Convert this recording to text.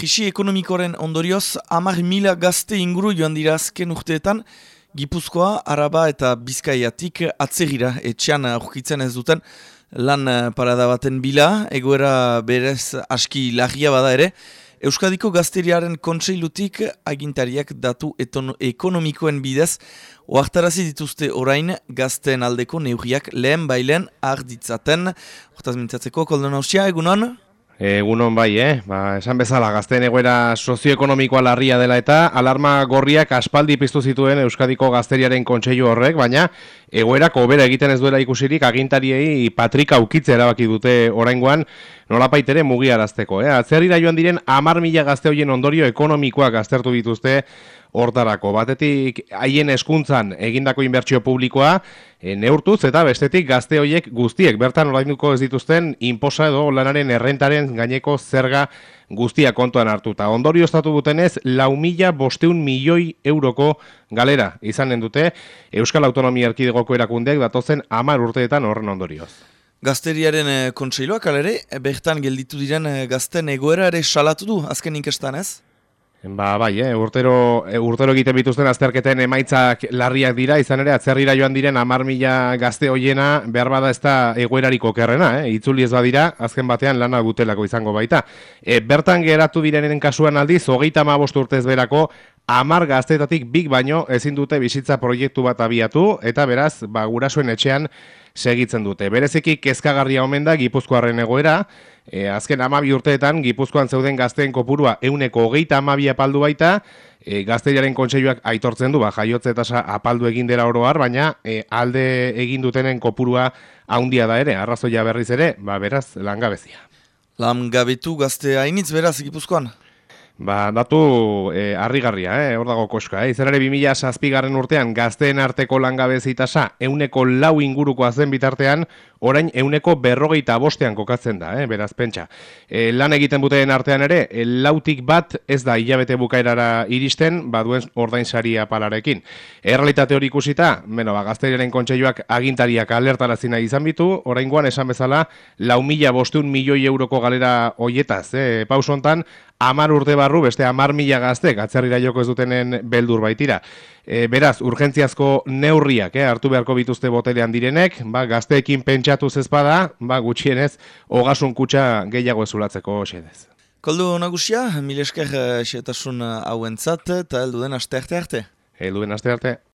krisi ekonomikoren ondorioz, amar mila gazte inguru joan dira azken urteetan, Gipuzkoa, Araba eta Bizkaiatik atzegira etxean aurkitzen ez duten lan parada baten bila, egoera berez aski lagia bada ere, Euskadiko gazteriaren kontseilutik agintariak datu ekonomikoen bidez, oaktarazi dituzte orain gazten aldeko neuriak lehen bailen arditzaten. Hortaz mintzatzeko, koldo nausia, egunon? Egunon bai, eh? Ba, esan bezala, gazteen egoera sozioekonomikoa larria dela eta alarma gorriak aspaldi piztu zituen Euskadiko gazteriaren kontseilu horrek, baina egoera kobera egiten ez duela ikusirik agintariei patrika ukitze erabaki dute oraingoan nolapaitere mugiarazteko. Eh? Atzerrira joan diren amar mila gazte hoien ondorio ekonomikoak aztertu dituzte hortarako. Batetik haien eskuntzan egindako inbertsio publikoa e, neurtuz eta bestetik gazte hoiek guztiek bertan orainduko ez dituzten inposa edo lanaren errentaren gaineko zerga guztia kontuan hartuta. Ondorio estatu dutenez, lau mila bosteun milioi euroko galera izanen dute Euskal Autonomia Erkidegoko erakundeak datozen amar urteetan horren ondorioz. Gazteriaren e, kontseiloak alere, bertan gelditu diren e, gazten egoera ere salatu du azken inkestan ez? Ba, bai, eh, urtero, eh, urtero egiten bituzten azterketen emaitzak larriak dira, izan ere, atzerrira joan diren amar mila gazte hoiena, behar bada ez da egoerariko kerrena, eh? itzuli ez badira, azken batean lana gutelako izango baita. E, bertan geratu direnen kasuan aldiz, hogeita ma urtez berako, amar gaztetatik big baino ezin dute bizitza proiektu bat abiatu, eta beraz, ba, gurasoen etxean segitzen dute. Bereziki kezkagarria omen da Gipuzkoarren egoera, e, azken amabi urteetan Gipuzkoan zeuden gazteen kopurua euneko hogeita amabi apaldu baita, e, gazteiaren kontseiluak aitortzen du, ba, jaiotze eta apaldu egin dela oroar, baina e, alde egin dutenen kopurua haundia da ere, arrazoia berriz ere, ba, beraz, langabezia. Langabetu gazte hainitz beraz Gipuzkoan? Ba, datu e, harrigarria, eh, hor dago koska. Eh. Izan ere 2000 zazpigarren urtean gazteen arteko langabezitasa euneko lau inguruko zen bitartean, orain euneko berrogeita bostean kokatzen da, eh, beraz pentsa. E, lan egiten buteen artean ere, e, lautik bat ez da hilabete bukaerara iristen, baduen ordain saria palarekin. Errealitate hori ikusita, beno, ba, gazteriaren kontseiluak agintariak alertarazina izan bitu, orain guan esan bezala, lau mila bosteun milioi euroko galera hoietaz, eh, pausontan, amar urte barru, beste amar mila gaztek, atzerrira joko ez dutenen beldur baitira. E, beraz, urgentziazko neurriak eh, hartu beharko bituzte botelean direnek, ba, gazteekin pentsatu zezpada, ba, gutxienez, hogasun kutsa gehiago ezulatzeko xedez. Koldu nagusia, mil esker xetasun hauentzat, eta heldu den aste arte arte? Heldu den aste arte.